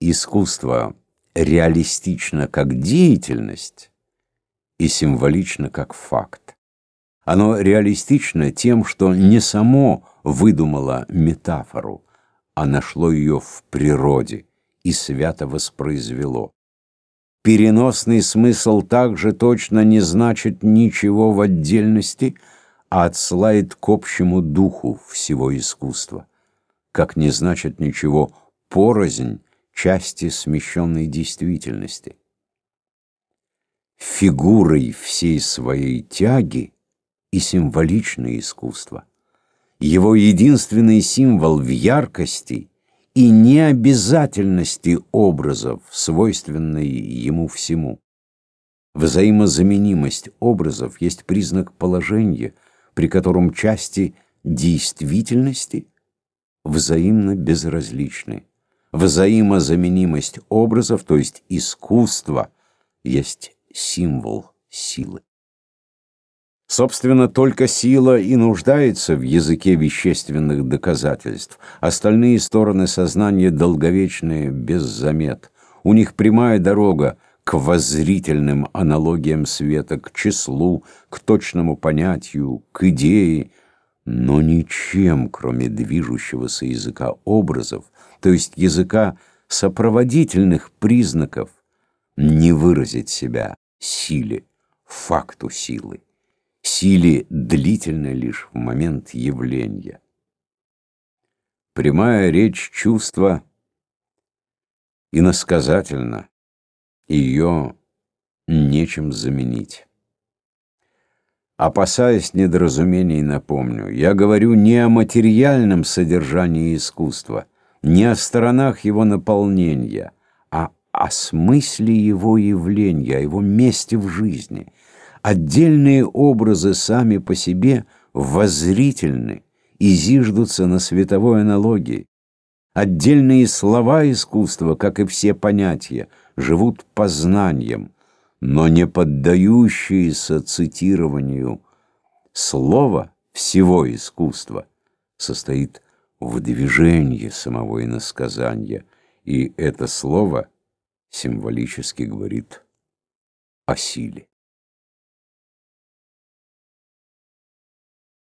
Искусство реалистично как деятельность и символично как факт. Оно реалистично тем, что не само выдумало метафору, а нашло ее в природе и свято воспроизвело. Переносный смысл также точно не значит ничего в отдельности, а отсылает к общему духу всего искусства, как не значит ничего порознь части смещенной действительности. Фигурой всей своей тяги и символичное искусство. Его единственный символ в яркости и необязательности образов, свойственной ему всему. Взаимозаменимость образов есть признак положения, при котором части действительности взаимно безразличны. Взаимозаменимость образов, то есть искусство, есть символ силы. Собственно, только сила и нуждается в языке вещественных доказательств. Остальные стороны сознания долговечные, без замет. У них прямая дорога к воззрительным аналогиям света, к числу, к точному понятию, к идее, но ничем, кроме движущегося языка образов, то есть языка сопроводительных признаков, не выразить себя силе, факту силы, силе длительной лишь в момент явления. Прямая речь чувства иносказательна, ее нечем заменить. Опасаясь недоразумений, напомню, я говорю не о материальном содержании искусства, не о сторонах его наполнения, а о смысле его явления, о его месте в жизни. Отдельные образы сами по себе воззрительны и зиждутся на световой аналогии. Отдельные слова искусства, как и все понятия, живут познанием – но не поддающиеся цитированию слово всего искусства состоит в движении самого иносказания, и это слово символически говорит о силе.